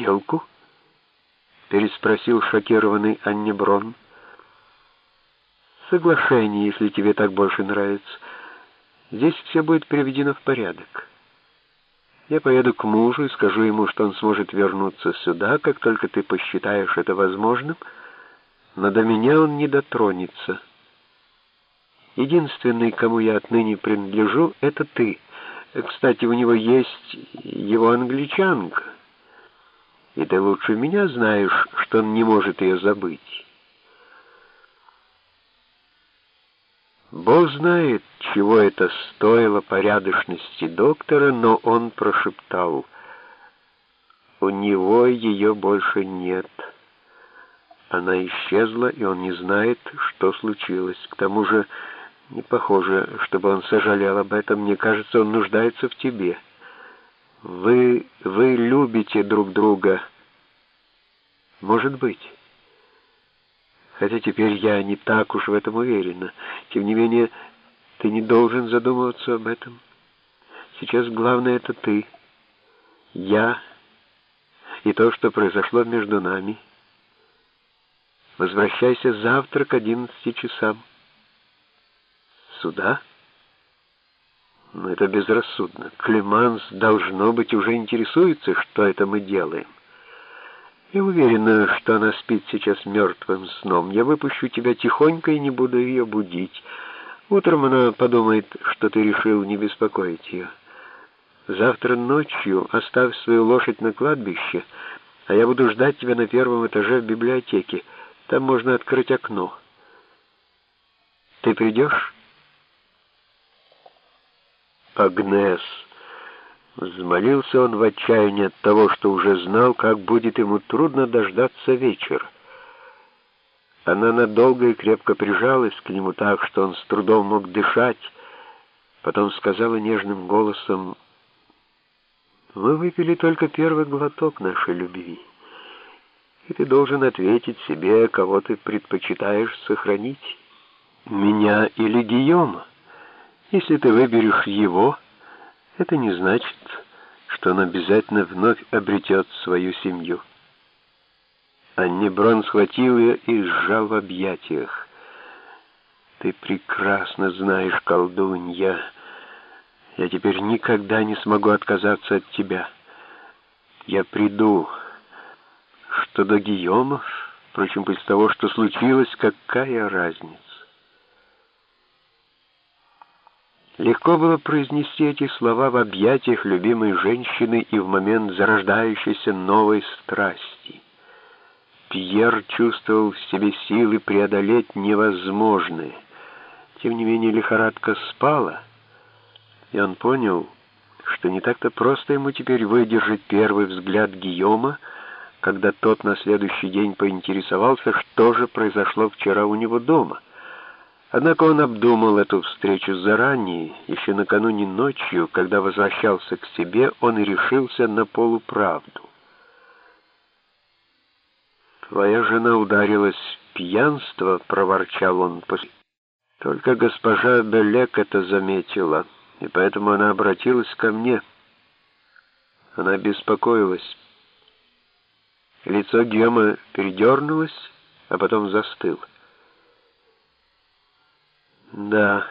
сделку?» — переспросил шокированный Аннеброн. «Соглашение, если тебе так больше нравится. Здесь все будет приведено в порядок. Я поеду к мужу и скажу ему, что он сможет вернуться сюда, как только ты посчитаешь это возможным, но до меня он не дотронется. Единственный, кому я отныне принадлежу, — это ты. Кстати, у него есть его англичанка, и ты лучше меня знаешь, что он не может ее забыть». Бог знает, чего это стоило порядочности доктора, но он прошептал, «У него ее больше нет». Она исчезла, и он не знает, что случилось. К тому же не похоже, чтобы он сожалел об этом. Мне кажется, он нуждается в тебе. Вы, вы любите друг друга. Может быть» хотя теперь я не так уж в этом уверена. Тем не менее, ты не должен задумываться об этом. Сейчас главное — это ты, я и то, что произошло между нами. Возвращайся завтра к одиннадцати часам. Сюда? Но это безрассудно. Клеманс, должно быть, уже интересуется, что это мы делаем. Я уверена, что она спит сейчас мертвым сном. Я выпущу тебя тихонько и не буду ее будить. Утром она подумает, что ты решил не беспокоить ее. Завтра ночью оставь свою лошадь на кладбище, а я буду ждать тебя на первом этаже в библиотеке. Там можно открыть окно. Ты придешь? Агнес... Взмолился он в отчаянии от того, что уже знал, как будет ему трудно дождаться вечера. Она надолго и крепко прижалась к нему так, что он с трудом мог дышать, потом сказала нежным голосом, «Мы выпили только первый глоток нашей любви, и ты должен ответить себе, кого ты предпочитаешь сохранить, меня или Гийома. Если ты выберешь его...» это не значит, что он обязательно вновь обретет свою семью. Аннеброн схватил ее и сжал в объятиях. «Ты прекрасно знаешь, колдунья, я теперь никогда не смогу отказаться от тебя. Я приду. Что до Гийомов, впрочем, после того, что случилось, какая разница?» Легко было произнести эти слова в объятиях любимой женщины и в момент зарождающейся новой страсти. Пьер чувствовал в себе силы преодолеть невозможное. Тем не менее лихорадка спала, и он понял, что не так-то просто ему теперь выдержать первый взгляд Гийома, когда тот на следующий день поинтересовался, что же произошло вчера у него дома — Однако он обдумал эту встречу заранее, еще накануне ночью, когда возвращался к себе, он и решился на полуправду. «Твоя жена ударилась в пьянство», — проворчал он после. Только госпожа Белек это заметила, и поэтому она обратилась ко мне. Она беспокоилась. Лицо Гема передернулось, а потом застыло. «Да,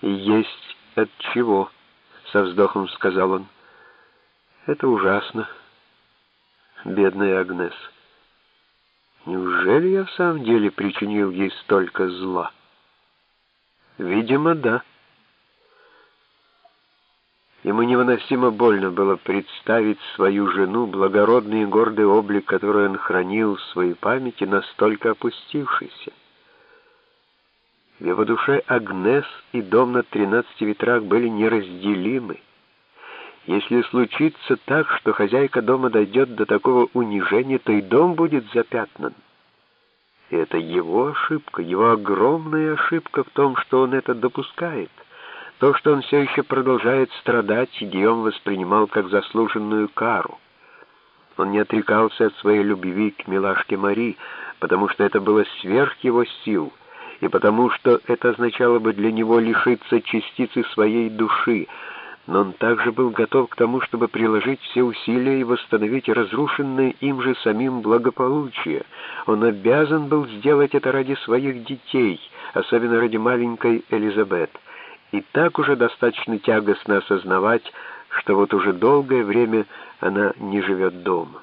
есть от чего», — со вздохом сказал он. «Это ужасно, бедная Агнес. Неужели я в самом деле причинил ей столько зла?» «Видимо, да». Ему невыносимо больно было представить свою жену, благородный и гордый облик, который он хранил в своей памяти, настолько опустившийся. В его душе Агнес и дом на тринадцати ветрах были неразделимы. Если случится так, что хозяйка дома дойдет до такого унижения, то и дом будет запятнан. И это его ошибка, его огромная ошибка в том, что он это допускает. То, что он все еще продолжает страдать, Гийом воспринимал как заслуженную кару. Он не отрекался от своей любви к милашке Мари, потому что это было сверх его сил — и потому что это означало бы для него лишиться частицы своей души, но он также был готов к тому, чтобы приложить все усилия и восстановить разрушенное им же самим благополучие. Он обязан был сделать это ради своих детей, особенно ради маленькой Элизабет. И так уже достаточно тягостно осознавать, что вот уже долгое время она не живет дома.